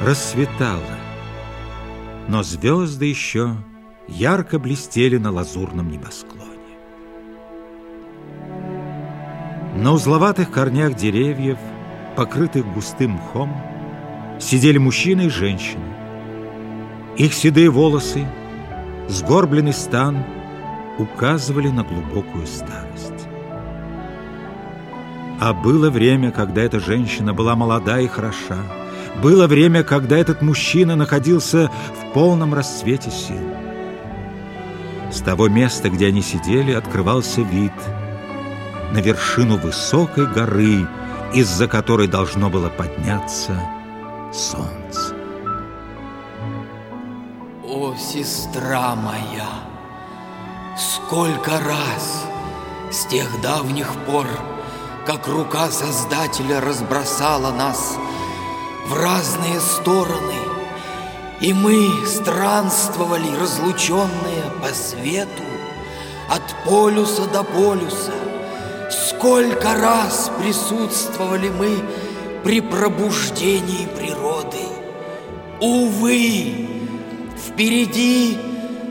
Рассветало, но звезды еще ярко блестели на лазурном небосклоне. На узловатых корнях деревьев, покрытых густым мхом, сидели мужчина и женщина. Их седые волосы, сгорбленный стан указывали на глубокую старость. А было время, когда эта женщина была молода и хороша, было время, когда этот мужчина находился в полном расцвете сил. С того места, где они сидели, открывался вид на вершину высокой горы, из-за которой должно было подняться солнце. О, сестра моя, сколько раз с тех давних пор, как рука Создателя разбросала нас в разные стороны, и мы странствовали, разлученные по свету, от полюса до полюса. Сколько раз присутствовали мы при пробуждении природы. Увы, впереди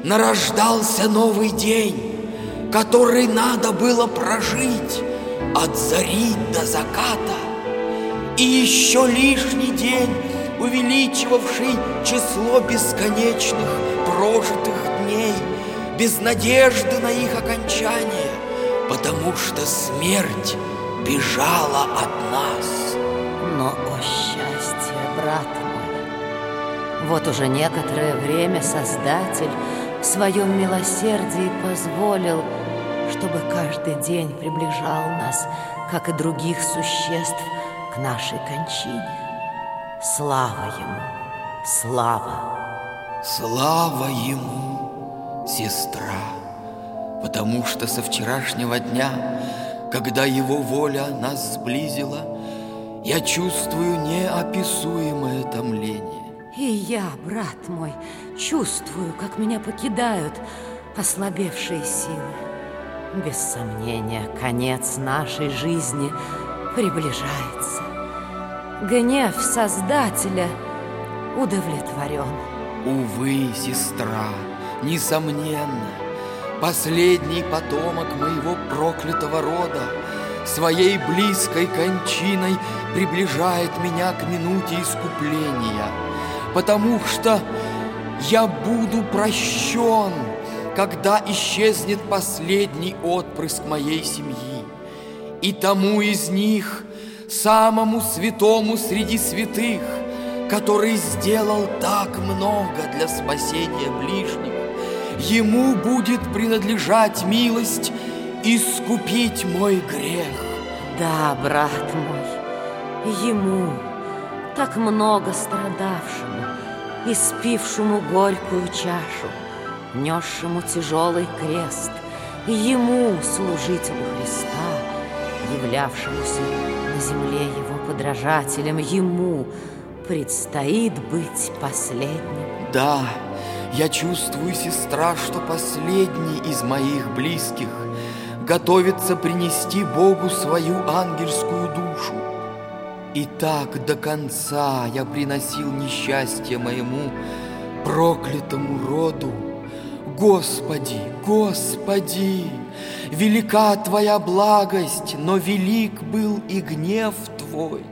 нарождался новый день, который надо было прожить от зари до заката и еще лишний день, увеличивавший число бесконечных прожитых дней, без надежды на их окончание, потому что смерть бежала от нас. Но, о счастье, брат мой, вот уже некоторое время Создатель в своем милосердии позволил, чтобы каждый день приближал нас, как и других существ, нашей кончине. Слава ему, слава. Слава ему, сестра, потому что со вчерашнего дня, когда его воля нас сблизила, я чувствую неописуемое томление. И я, брат мой, чувствую, как меня покидают ослабевшие силы. Без сомнения, конец нашей жизни приближается. Гнев Создателя удовлетворен. Увы, сестра, несомненно, последний потомок моего проклятого рода своей близкой кончиной приближает меня к минуте искупления, потому что я буду прощен, когда исчезнет последний отпрыск моей семьи, и тому из них, самому святому среди святых, который сделал так много для спасения ближних, ему будет принадлежать милость искупить мой грех. Да, брат мой, ему, так много страдавшему, испившему горькую чашу, несшему тяжелый крест, ему, служителю Христа, являвшемуся на земле его подражателем, ему предстоит быть последним. Да, я чувствую, сестра, что последний из моих близких готовится принести Богу свою ангельскую душу. И так до конца я приносил несчастье моему проклятому роду. Господи, Господи! Велика Твоя благость, но велик был и гнев Твой.